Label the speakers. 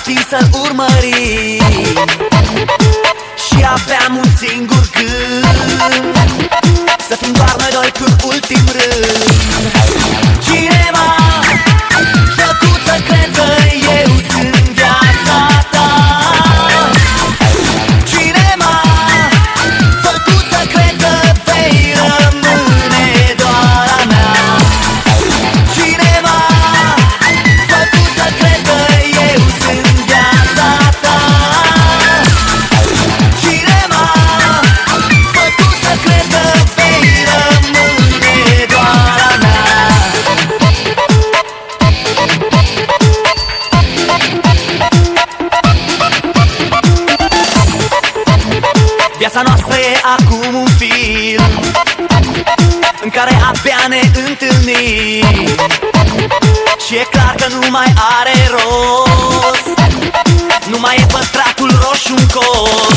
Speaker 1: ochii să-l urmări. Și aveam un singur gând Să fim doar noi doi cu ultim rând. care abia ne întâlnim. Și e clar că nu mai are rost. Nu mai e păstratul roșu în cor.